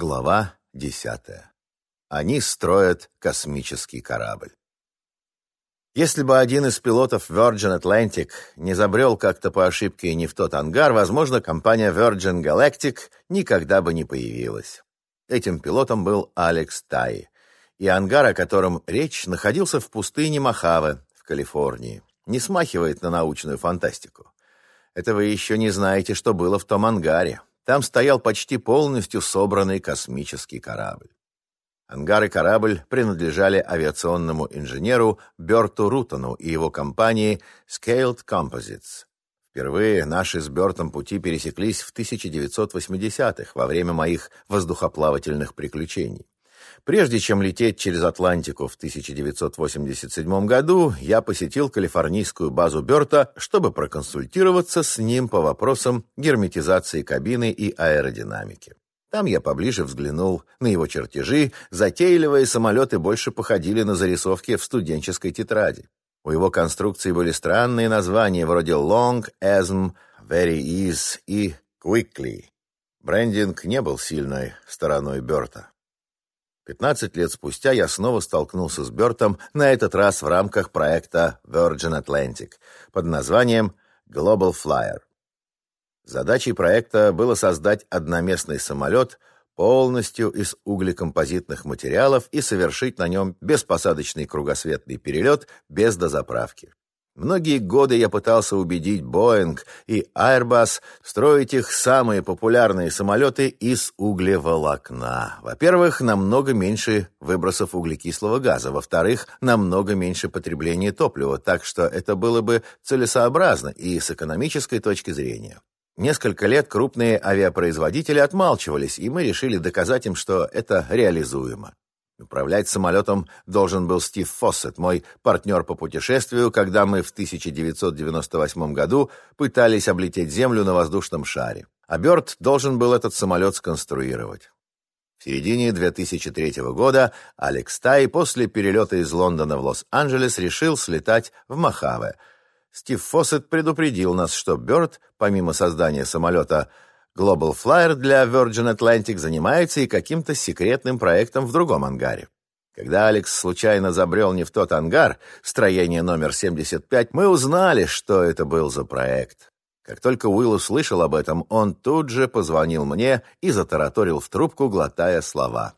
Глава десятая. Они строят космический корабль. Если бы один из пилотов Virgin Atlantic не забрел как-то по ошибке не в тот ангар, возможно, компания Virgin Galactic никогда бы не появилась. Этим пилотом был Алекс Тай, и ангар, о котором речь, находился в пустыне Мохаве в Калифорнии. Не смахивает на научную фантастику. Это вы еще не знаете, что было в том ангаре. Там стоял почти полностью собранный космический корабль. Ангар и корабль принадлежали авиационному инженеру Берту Рутону и его компании Scaled Composites. Впервые наши с Бертом пути пересеклись в 1980-х, во время моих воздухоплавательных приключений. Прежде чем лететь через Атлантику в 1987 году, я посетил калифорнийскую базу Бёрта, чтобы проконсультироваться с ним по вопросам герметизации кабины и аэродинамики. Там я поближе взглянул на его чертежи, затейливые самолеты больше походили на зарисовки в студенческой тетради. У его конструкции были странные названия вроде «Long», Asm, «Very Ease» и «Quickly». Брендинг не был сильной стороной Бёрта. 15 лет спустя я снова столкнулся с Бёртом, на этот раз в рамках проекта Virgin Atlantic под названием Global Flyer. Задачей проекта было создать одноместный самолет полностью из углекомпозитных материалов и совершить на нем беспосадочный кругосветный перелет без дозаправки. Многие годы я пытался убедить Boeing и Airbus строить их самые популярные самолеты из углеволокна. Во-первых, намного меньше выбросов углекислого газа. Во-вторых, намного меньше потребления топлива, так что это было бы целесообразно и с экономической точки зрения. Несколько лет крупные авиапроизводители отмалчивались, и мы решили доказать им, что это реализуемо. Управлять самолетом должен был Стив Фоссет, мой партнер по путешествию, когда мы в 1998 году пытались облететь Землю на воздушном шаре. А Бёрд должен был этот самолет сконструировать. В середине 2003 года Алекс Тай после перелета из Лондона в Лос-Анджелес решил слетать в Мохаве. Стив Фоссет предупредил нас, что Бёрд, помимо создания самолета, Global Flyer для Virgin Atlantic занимается и каким-то секретным проектом в другом ангаре. Когда Алекс случайно забрел не в тот ангар, строение номер 75, мы узнали, что это был за проект. Как только Уилл услышал об этом, он тут же позвонил мне и затараторил в трубку, глотая слова.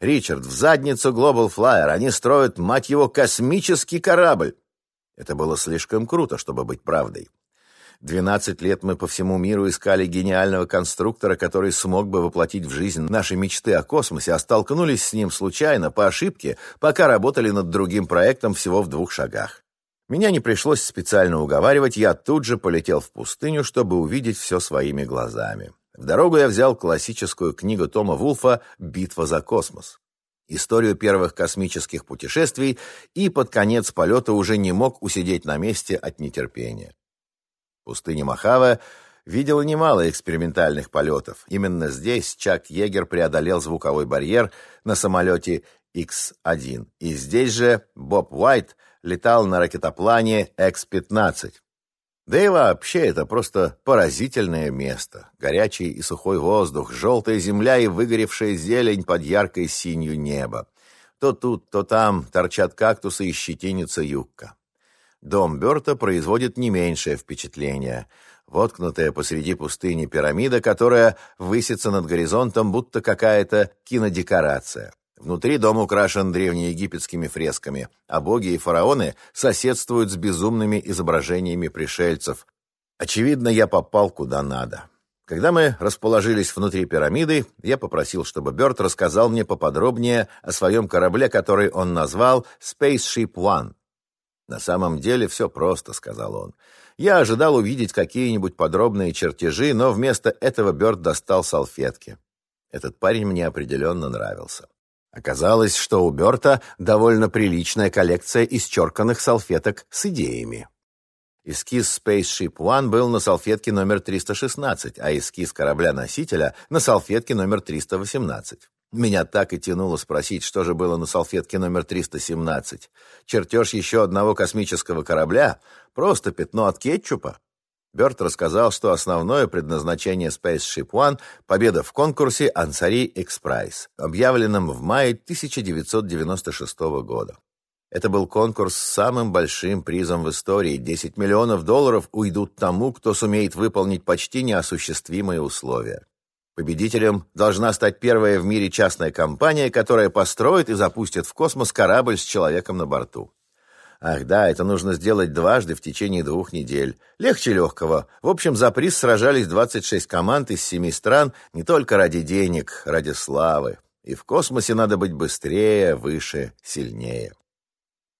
«Ричард, в задницу Global Flyer! Они строят, мать его, космический корабль!» Это было слишком круто, чтобы быть правдой. Двенадцать лет мы по всему миру искали гениального конструктора, который смог бы воплотить в жизнь наши мечты о космосе, а столкнулись с ним случайно, по ошибке, пока работали над другим проектом всего в двух шагах. Меня не пришлось специально уговаривать, я тут же полетел в пустыню, чтобы увидеть все своими глазами. В дорогу я взял классическую книгу Тома Вулфа «Битва за космос» историю первых космических путешествий и под конец полета уже не мог усидеть на месте от нетерпения. Пустыня Мохаве видела немало экспериментальных полетов. Именно здесь Чак Егер преодолел звуковой барьер на самолете X-1. И здесь же Боб Уайт летал на ракетоплане X-15. Да и вообще это просто поразительное место. Горячий и сухой воздух, желтая земля и выгоревшая зелень под яркой синью неба. То тут, то там торчат кактусы и щетинится юбка. Дом Бёрта производит не меньшее впечатление. Воткнутая посреди пустыни пирамида, которая высится над горизонтом, будто какая-то кинодекорация. Внутри дом украшен древнеегипетскими фресками, а боги и фараоны соседствуют с безумными изображениями пришельцев. Очевидно, я попал куда надо. Когда мы расположились внутри пирамиды, я попросил, чтобы Бёрд рассказал мне поподробнее о своем корабле, который он назвал Spaceship One. «На самом деле все просто», — сказал он. Я ожидал увидеть какие-нибудь подробные чертежи, но вместо этого Бёрд достал салфетки. Этот парень мне определенно нравился. Оказалось, что у Бёрта довольно приличная коллекция исчерканных салфеток с идеями. Эскиз Spaceship One был на салфетке номер 316, а эскиз корабля-носителя на салфетке номер 318. Меня так и тянуло спросить, что же было на салфетке номер 317. Чертеж еще одного космического корабля? Просто пятно от кетчупа? Бёрт рассказал, что основное предназначение SpaceShipOne – победа в конкурсе «Ansari X Prize», объявленном в мае 1996 года. Это был конкурс с самым большим призом в истории. 10 миллионов долларов уйдут тому, кто сумеет выполнить почти неосуществимые условия. Победителем должна стать первая в мире частная компания, которая построит и запустит в космос корабль с человеком на борту. Ах да, это нужно сделать дважды в течение двух недель. Легче легкого. В общем, за приз сражались 26 команд из семи стран не только ради денег, ради славы. И в космосе надо быть быстрее, выше, сильнее.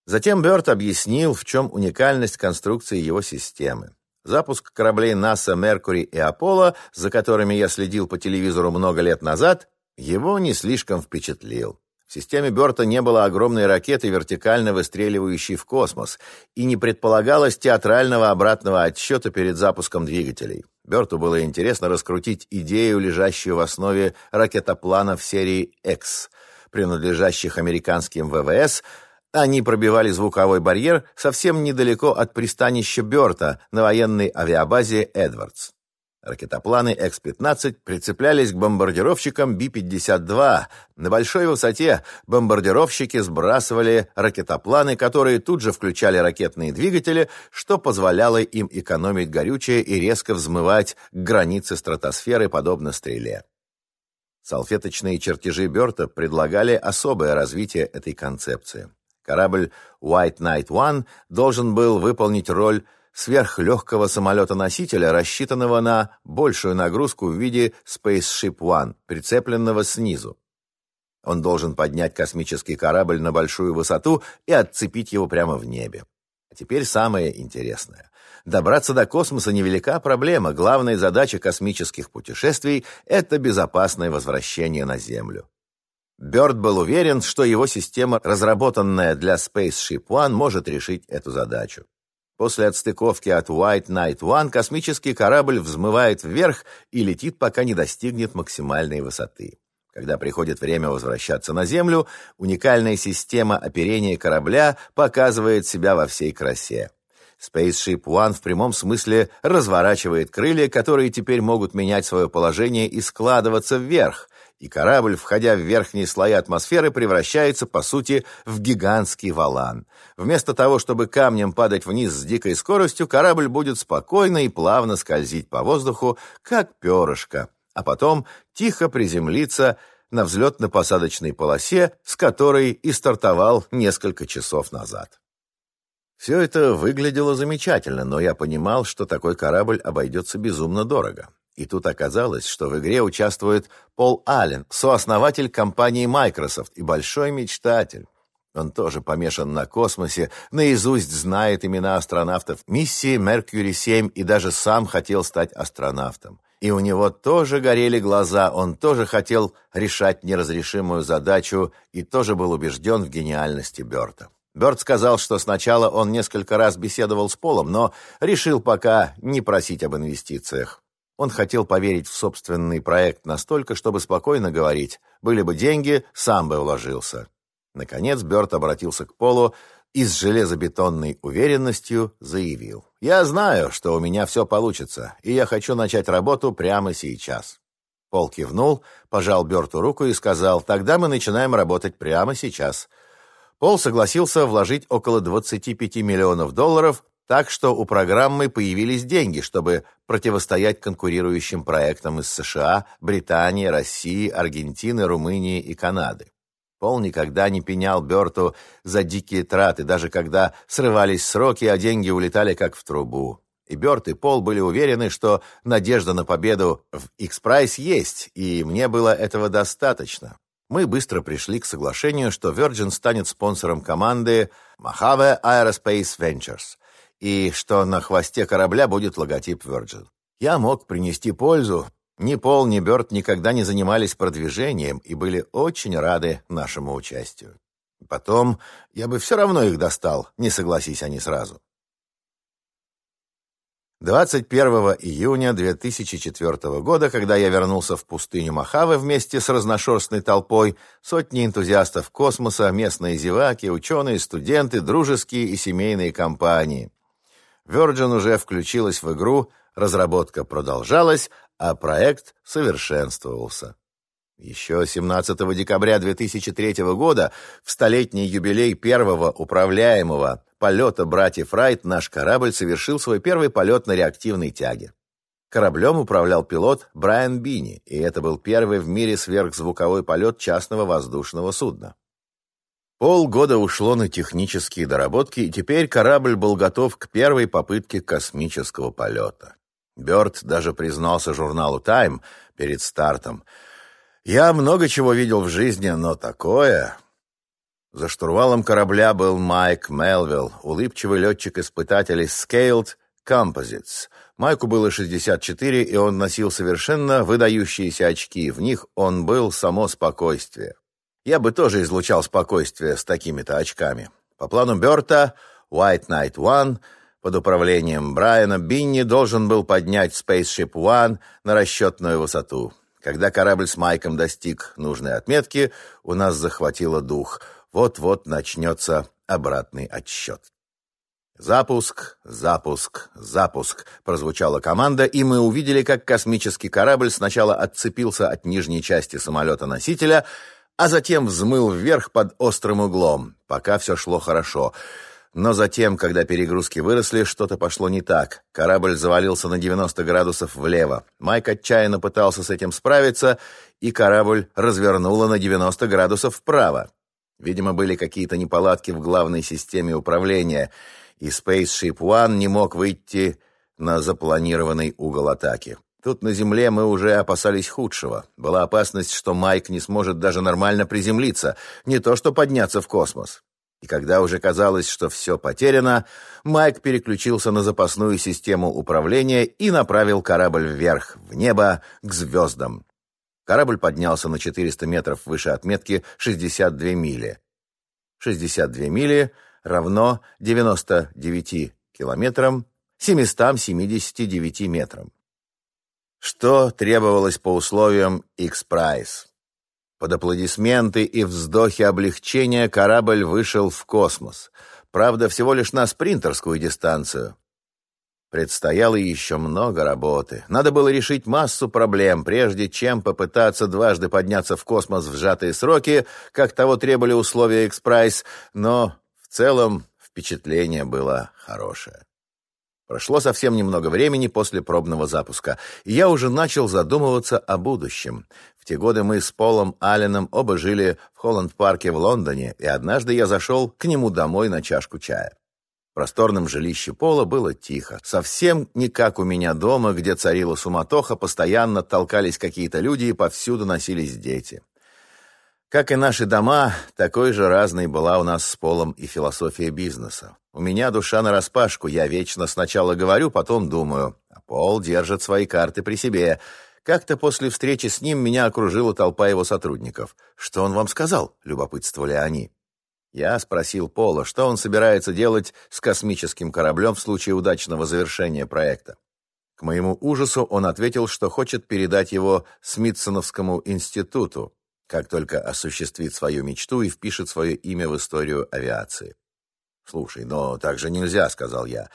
Затем Бёрд объяснил, в чем уникальность конструкции его системы. Запуск кораблей НАСА «Меркури» и «Аполло», за которыми я следил по телевизору много лет назад, его не слишком впечатлил. В системе Бёрта не было огромной ракеты, вертикально выстреливающей в космос, и не предполагалось театрального обратного отсчета перед запуском двигателей. Бёрту было интересно раскрутить идею, лежащую в основе ракетопланов серии X, принадлежащих американским ВВС, они пробивали звуковой барьер совсем недалеко от пристанища Бёрта на военной авиабазе «Эдвардс». Ракетопланы X-15 прицеплялись к бомбардировщикам Би-52. На большой высоте бомбардировщики сбрасывали ракетопланы, которые тут же включали ракетные двигатели, что позволяло им экономить горючее и резко взмывать к границе стратосферы, подобно стреле. Салфеточные чертежи Бёрта предлагали особое развитие этой концепции. Корабль White Knight One должен был выполнить роль сверхлегкого самолета-носителя, рассчитанного на большую нагрузку в виде Spaceship One, прицепленного снизу. Он должен поднять космический корабль на большую высоту и отцепить его прямо в небе. А теперь самое интересное. Добраться до космоса невелика проблема. Главная задача космических путешествий – это безопасное возвращение на Землю. Бёрд был уверен, что его система, разработанная для Spaceship One, может решить эту задачу. После отстыковки от White Knight One космический корабль взмывает вверх и летит, пока не достигнет максимальной высоты. Когда приходит время возвращаться на Землю, уникальная система оперения корабля показывает себя во всей красе. Spaceship One в прямом смысле разворачивает крылья, которые теперь могут менять свое положение и складываться вверх, и корабль, входя в верхние слои атмосферы, превращается, по сути, в гигантский валан. Вместо того, чтобы камнем падать вниз с дикой скоростью, корабль будет спокойно и плавно скользить по воздуху, как перышко, а потом тихо приземлиться на взлетно-посадочной полосе, с которой и стартовал несколько часов назад. Все это выглядело замечательно, но я понимал, что такой корабль обойдется безумно дорого. И тут оказалось, что в игре участвует Пол Аллен, сооснователь компании Microsoft и большой мечтатель. Он тоже помешан на космосе, наизусть знает имена астронавтов миссии Mercury-7 и даже сам хотел стать астронавтом. И у него тоже горели глаза, он тоже хотел решать неразрешимую задачу и тоже был убежден в гениальности Бёрта. Бёрд сказал, что сначала он несколько раз беседовал с Полом, но решил пока не просить об инвестициях. Он хотел поверить в собственный проект настолько, чтобы спокойно говорить, были бы деньги, сам бы вложился. Наконец Бёрд обратился к Полу и с железобетонной уверенностью заявил. «Я знаю, что у меня все получится, и я хочу начать работу прямо сейчас». Пол кивнул, пожал Бёрту руку и сказал, «Тогда мы начинаем работать прямо сейчас». Пол согласился вложить около 25 миллионов долларов, так что у программы появились деньги, чтобы противостоять конкурирующим проектам из США, Британии, России, Аргентины, Румынии и Канады. Пол никогда не пенял Берту за дикие траты, даже когда срывались сроки, а деньги улетали как в трубу. И Берт, и Пол были уверены, что надежда на победу в X-Prize есть, и мне было этого достаточно. Мы быстро пришли к соглашению, что Virgin станет спонсором команды Mojave Aerospace Ventures – и что на хвосте корабля будет логотип Virgin. Я мог принести пользу. Ни Пол, ни Бёрд никогда не занимались продвижением и были очень рады нашему участию. Потом я бы все равно их достал, не согласись они сразу. 21 июня 2004 года, когда я вернулся в пустыню Махавы вместе с разношерстной толпой, сотни энтузиастов космоса, местные зеваки, ученые, студенты, дружеские и семейные компании. Virgin уже включилась в игру Разработка продолжалась, а проект совершенствовался. Еще 17 декабря 2003 года, в столетний юбилей первого управляемого полета братьев Райт, наш корабль совершил свой первый полет на реактивной тяге. Кораблем управлял пилот Брайан Бини, и это был первый в мире сверхзвуковой полет частного воздушного судна. Полгода ушло на технические доработки, и теперь корабль был готов к первой попытке космического полета. Бёрд даже признался журналу «Тайм» перед стартом. «Я много чего видел в жизни, но такое...» За штурвалом корабля был Майк Мелвилл, улыбчивый летчик-испытатель из Scaled Composites. Майку было 64, и он носил совершенно выдающиеся очки. В них он был само спокойствие. Я бы тоже излучал спокойствие с такими-то очками. По плану Бёрта, White Knight One под управлением Брайана Бинни должен был поднять Spaceship One на расчетную высоту. Когда корабль с Майком достиг нужной отметки, у нас захватило дух. Вот-вот начнется обратный отсчет. «Запуск, запуск, запуск!» — прозвучала команда, и мы увидели, как космический корабль сначала отцепился от нижней части самолета-носителя, а затем взмыл вверх под острым углом. Пока все шло хорошо. Но затем, когда перегрузки выросли, что-то пошло не так. Корабль завалился на 90 градусов влево. Майк отчаянно пытался с этим справиться, и корабль развернуло на 90 градусов вправо. Видимо, были какие-то неполадки в главной системе управления, и Spaceship One не мог выйти на запланированный угол атаки. Тут на земле мы уже опасались худшего. Была опасность, что Майк не сможет даже нормально приземлиться, не то что подняться в космос. И когда уже казалось, что все потеряно, Майк переключился на запасную систему управления и направил корабль вверх, в небо, к звездам. Корабль поднялся на 400 метров выше отметки 62 мили. 62 мили равно 99 километрам 779 метрам что требовалось по условиям X-Prize. Под аплодисменты и вздохи облегчения корабль вышел в космос. Правда, всего лишь на спринтерскую дистанцию. Предстояло еще много работы. Надо было решить массу проблем, прежде чем попытаться дважды подняться в космос в сжатые сроки, как того требовали условия X-Prize, но в целом впечатление было хорошее. Прошло совсем немного времени после пробного запуска, и я уже начал задумываться о будущем. В те годы мы с Полом Алленом оба жили в Холланд-парке в Лондоне, и однажды я зашел к нему домой на чашку чая. В просторном жилище Пола было тихо. Совсем не как у меня дома, где царила суматоха, постоянно толкались какие-то люди и повсюду носились дети. Как и наши дома, такой же разной была у нас с Полом и философия бизнеса. У меня душа нараспашку, я вечно сначала говорю, потом думаю. А Пол держит свои карты при себе. Как-то после встречи с ним меня окружила толпа его сотрудников. «Что он вам сказал?» — любопытствовали они. Я спросил Пола, что он собирается делать с космическим кораблем в случае удачного завершения проекта. К моему ужасу он ответил, что хочет передать его Смитсоновскому институту, как только осуществит свою мечту и впишет свое имя в историю авиации. «Слушай, но так же нельзя», — сказал я.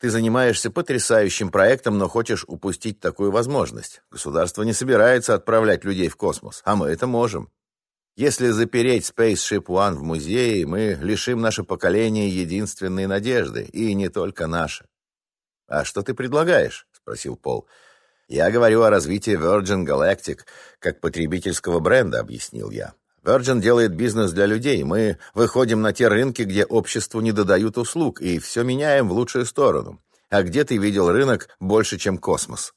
«Ты занимаешься потрясающим проектом, но хочешь упустить такую возможность. Государство не собирается отправлять людей в космос, а мы это можем. Если запереть Spaceship One в музее, мы лишим наше поколение единственной надежды, и не только наше». «А что ты предлагаешь?» — спросил Пол. «Я говорю о развитии Virgin Galactic как потребительского бренда», — объяснил я. Virgin делает бизнес для людей. Мы выходим на те рынки, где обществу не додают услуг, и все меняем в лучшую сторону. А где ты видел рынок больше, чем космос?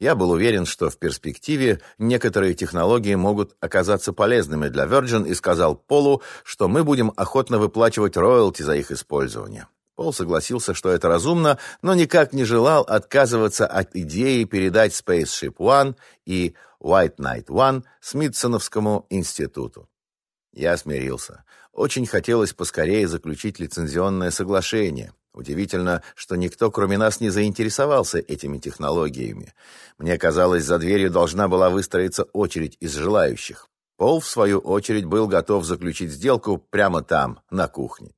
Я был уверен, что в перспективе некоторые технологии могут оказаться полезными для Virgin и сказал Полу, что мы будем охотно выплачивать роялти за их использование. Пол согласился, что это разумно, но никак не желал отказываться от идеи передать Spaceship One и White Knight One Смитсоновскому институту. Я смирился. Очень хотелось поскорее заключить лицензионное соглашение. Удивительно, что никто, кроме нас, не заинтересовался этими технологиями. Мне казалось, за дверью должна была выстроиться очередь из желающих. Пол, в свою очередь, был готов заключить сделку прямо там, на кухне.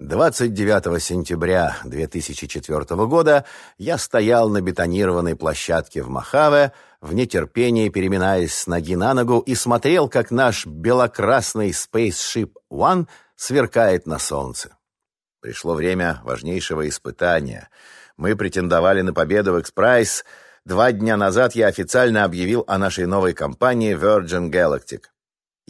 29 сентября 2004 года я стоял на бетонированной площадке в Махаве, в нетерпении переминаясь с ноги на ногу и смотрел, как наш белокрасный Spaceship One сверкает на солнце. Пришло время важнейшего испытания. Мы претендовали на победу в X-Prize. Два дня назад я официально объявил о нашей новой компании Virgin Galactic.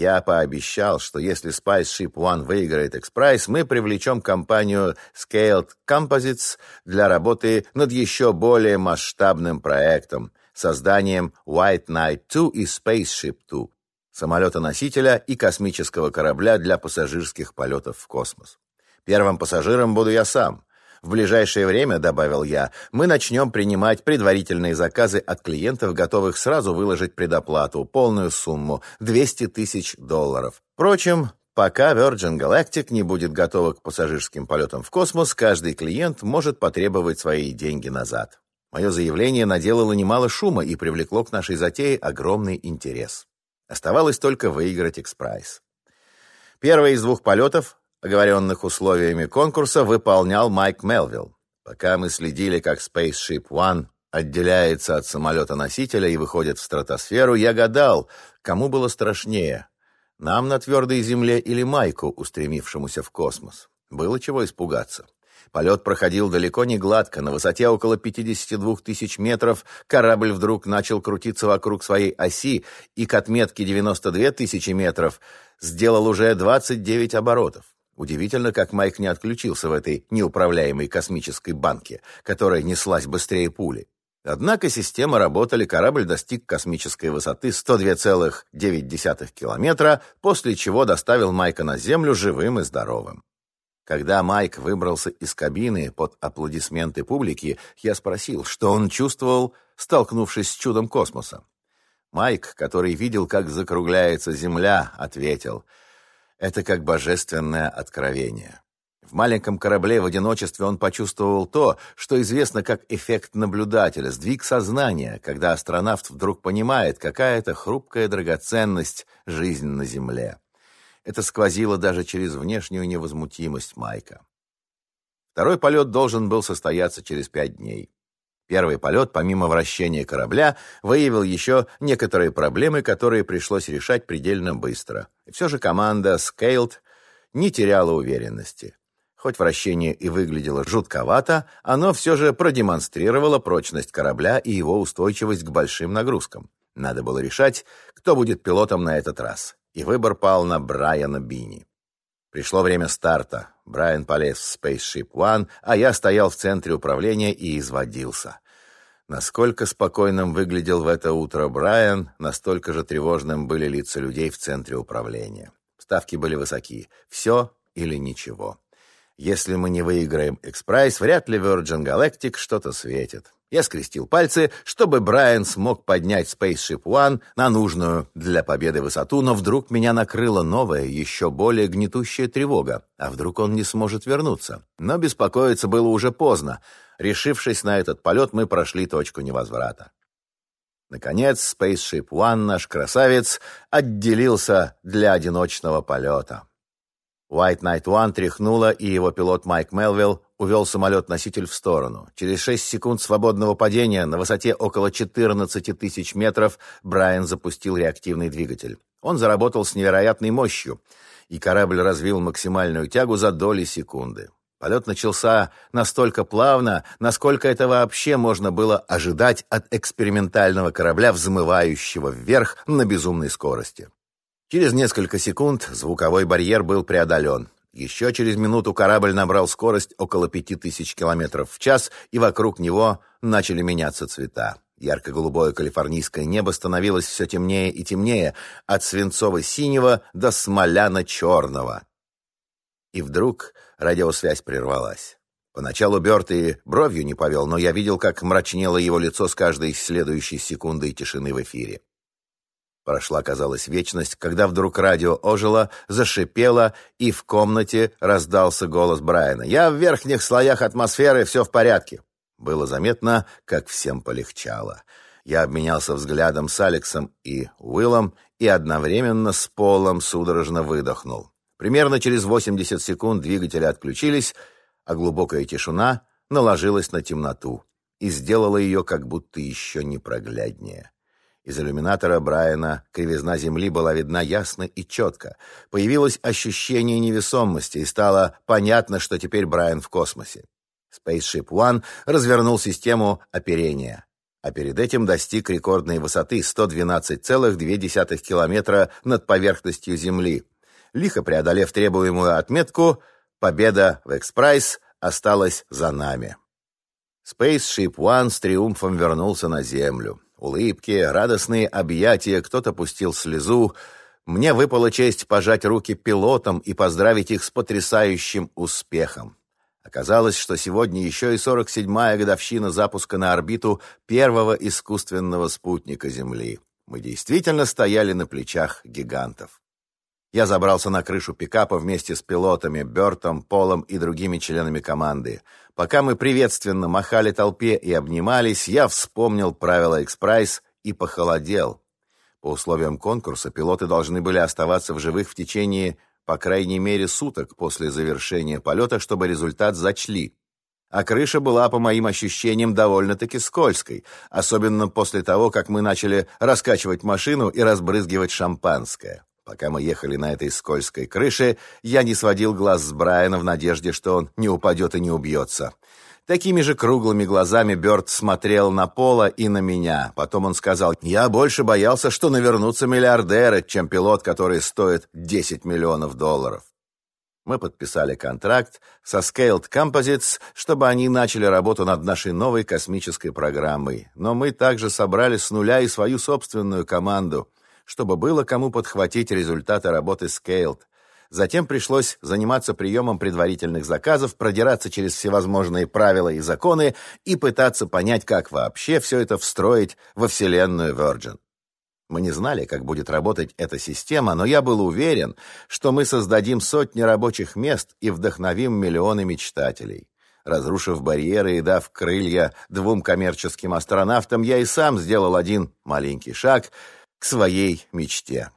Я пообещал, что если Spaceship One выиграет X-Prize, мы привлечем компанию Scaled Composites для работы над еще более масштабным проектом — созданием White Knight 2 и Spaceship 2 — самолета-носителя и космического корабля для пассажирских полетов в космос. Первым пассажиром буду я сам. В ближайшее время, добавил я, мы начнем принимать предварительные заказы от клиентов, готовых сразу выложить предоплату, полную сумму – 200 тысяч долларов. Впрочем, Пока Virgin Galactic не будет готова к пассажирским полетам в космос, каждый клиент может потребовать свои деньги назад. Мое заявление наделало немало шума и привлекло к нашей затее огромный интерес. Оставалось только выиграть X-Prize. Первый из двух полетов оговоренных условиями конкурса выполнял Майк Мелвилл. Пока мы следили, как Spaceship One отделяется от самолета-носителя и выходит в стратосферу, я гадал, кому было страшнее — нам на твердой земле или Майку, устремившемуся в космос. Было чего испугаться. Полет проходил далеко не гладко. На высоте около 52 тысяч метров корабль вдруг начал крутиться вокруг своей оси и к отметке 92 тысячи метров сделал уже 29 оборотов. Удивительно, как Майк не отключился в этой неуправляемой космической банке, которая неслась быстрее пули. Однако системы работали, корабль достиг космической высоты 102,9 километра, после чего доставил Майка на Землю живым и здоровым. Когда Майк выбрался из кабины под аплодисменты публики, я спросил, что он чувствовал, столкнувшись с чудом космоса. Майк, который видел, как закругляется Земля, ответил — это как божественное откровение. В маленьком корабле в одиночестве он почувствовал то, что известно как эффект наблюдателя, сдвиг сознания, когда астронавт вдруг понимает, какая это хрупкая драгоценность жизнь на Земле. Это сквозило даже через внешнюю невозмутимость Майка. Второй полет должен был состояться через пять дней. Первый полет, помимо вращения корабля, выявил еще некоторые проблемы, которые пришлось решать предельно быстро. И все же команда Scaled не теряла уверенности. Хоть вращение и выглядело жутковато, оно все же продемонстрировало прочность корабля и его устойчивость к большим нагрузкам. Надо было решать, кто будет пилотом на этот раз. И выбор пал на Брайана Бини. Пришло время старта. Брайан полез в Spaceship One, а я стоял в центре управления и изводился. Насколько спокойным выглядел в это утро Брайан, настолько же тревожным были лица людей в центре управления. Ставки были высоки. Все или ничего. Если мы не выиграем X-Prize, вряд ли Virgin Galactic что-то светит. Я скрестил пальцы, чтобы Брайан смог поднять Spaceship One на нужную для победы высоту, но вдруг меня накрыла новая, еще более гнетущая тревога. А вдруг он не сможет вернуться? Но беспокоиться было уже поздно. Решившись на этот полет, мы прошли точку невозврата. Наконец, Spaceship One, наш красавец, отделился для одиночного полета. White Knight One тряхнула, и его пилот Майк Мелвилл увел самолет-носитель в сторону. Через 6 секунд свободного падения на высоте около 14 тысяч метров Брайан запустил реактивный двигатель. Он заработал с невероятной мощью, и корабль развил максимальную тягу за доли секунды. Полет начался настолько плавно, насколько это вообще можно было ожидать от экспериментального корабля, взмывающего вверх на безумной скорости. Через несколько секунд звуковой барьер был преодолен. Еще через минуту корабль набрал скорость около пяти тысяч километров в час, и вокруг него начали меняться цвета. Ярко-голубое калифорнийское небо становилось все темнее и темнее, от свинцово-синего до смоляно-черного. И вдруг радиосвязь прервалась. Поначалу Бёрд и бровью не повел, но я видел, как мрачнело его лицо с каждой следующей секундой тишины в эфире. Прошла, казалось, вечность, когда вдруг радио ожило, зашипело, и в комнате раздался голос Брайана. «Я в верхних слоях атмосферы, все в порядке». Было заметно, как всем полегчало. Я обменялся взглядом с Алексом и Уиллом и одновременно с Полом судорожно выдохнул. Примерно через 80 секунд двигатели отключились, а глубокая тишина наложилась на темноту и сделала ее как будто еще непрогляднее. Из иллюминатора Брайана кривизна Земли была видна ясно и четко. Появилось ощущение невесомости, и стало понятно, что теперь Брайан в космосе. Spaceship One развернул систему оперения, а перед этим достиг рекордной высоты 112,2 километра над поверхностью Земли. Лихо преодолев требуемую отметку, победа в Экспрайс осталась за нами. Spaceship One с триумфом вернулся на Землю. Улыбки, радостные объятия, кто-то пустил слезу. Мне выпала честь пожать руки пилотам и поздравить их с потрясающим успехом. Оказалось, что сегодня еще и 47-я годовщина запуска на орбиту первого искусственного спутника Земли. Мы действительно стояли на плечах гигантов. Я забрался на крышу пикапа вместе с пилотами Бертом, Полом и другими членами команды. Пока мы приветственно махали толпе и обнимались, я вспомнил правила «Экспрайс» и похолодел. По условиям конкурса пилоты должны были оставаться в живых в течение, по крайней мере, суток после завершения полета, чтобы результат зачли. А крыша была, по моим ощущениям, довольно-таки скользкой, особенно после того, как мы начали раскачивать машину и разбрызгивать шампанское. Пока мы ехали на этой скользкой крыше, я не сводил глаз с Брайана в надежде, что он не упадет и не убьется. Такими же круглыми глазами Бёрд смотрел на Пола и на меня. Потом он сказал, «Я больше боялся, что навернутся миллиардеры, чем пилот, который стоит 10 миллионов долларов». Мы подписали контракт со Scaled Composites, чтобы они начали работу над нашей новой космической программой. Но мы также собрали с нуля и свою собственную команду – чтобы было кому подхватить результаты работы Scaled. Затем пришлось заниматься приемом предварительных заказов, продираться через всевозможные правила и законы и пытаться понять, как вообще все это встроить во вселенную Virgin. Мы не знали, как будет работать эта система, но я был уверен, что мы создадим сотни рабочих мест и вдохновим миллионы мечтателей. Разрушив барьеры и дав крылья двум коммерческим астронавтам, я и сам сделал один маленький шаг — к своей мечте.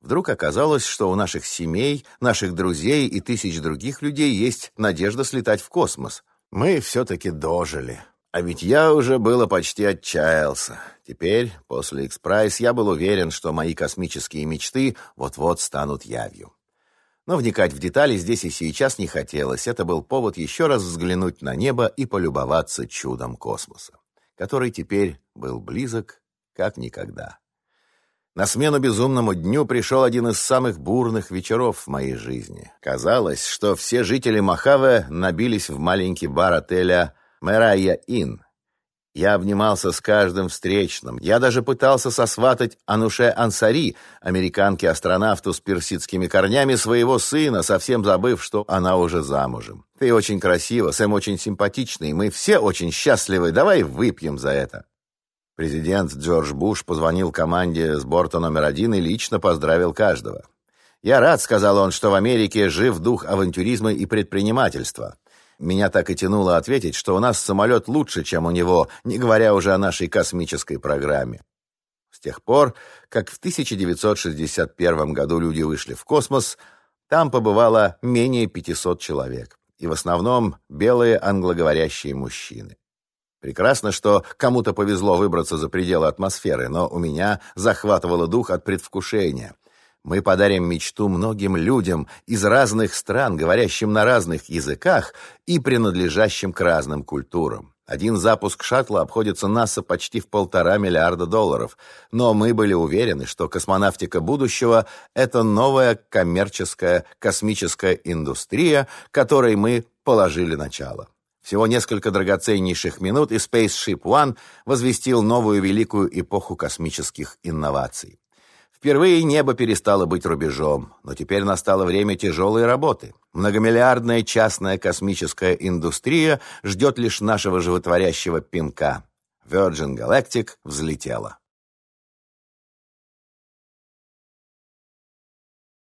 Вдруг оказалось, что у наших семей, наших друзей и тысяч других людей есть надежда слетать в космос. Мы все-таки дожили. А ведь я уже было почти отчаялся. Теперь, после X Prize, я был уверен, что мои космические мечты вот-вот станут явью. Но вникать в детали здесь и сейчас не хотелось. Это был повод еще раз взглянуть на небо и полюбоваться чудом космоса, который теперь был близок как никогда. На смену безумному дню пришел один из самых бурных вечеров в моей жизни. Казалось, что все жители Махаве набились в маленький бар отеля «Мэрайя Ин. Я обнимался с каждым встречным. Я даже пытался сосватать Ануше Ансари, американке-астронавту с персидскими корнями, своего сына, совсем забыв, что она уже замужем. Ты очень красива, Сэм очень симпатичный, мы все очень счастливы. Давай выпьем за это. Президент Джордж Буш позвонил команде с борта номер один и лично поздравил каждого. «Я рад», — сказал он, — «что в Америке жив дух авантюризма и предпринимательства». Меня так и тянуло ответить, что у нас самолет лучше, чем у него, не говоря уже о нашей космической программе. С тех пор, как в 1961 году люди вышли в космос, там побывало менее 500 человек, и в основном белые англоговорящие мужчины. Прекрасно, что кому-то повезло выбраться за пределы атмосферы, но у меня захватывало дух от предвкушения. Мы подарим мечту многим людям из разных стран, говорящим на разных языках и принадлежащим к разным культурам. Один запуск шаттла обходится НАСА почти в полтора миллиарда долларов, но мы были уверены, что космонавтика будущего — это новая коммерческая космическая индустрия, которой мы положили начало. Всего несколько драгоценнейших минут, и Spaceship One возвестил новую великую эпоху космических инноваций. Впервые небо перестало быть рубежом, но теперь настало время тяжелой работы. Многомиллиардная частная космическая индустрия ждет лишь нашего животворящего пинка. Virgin Galactic взлетела.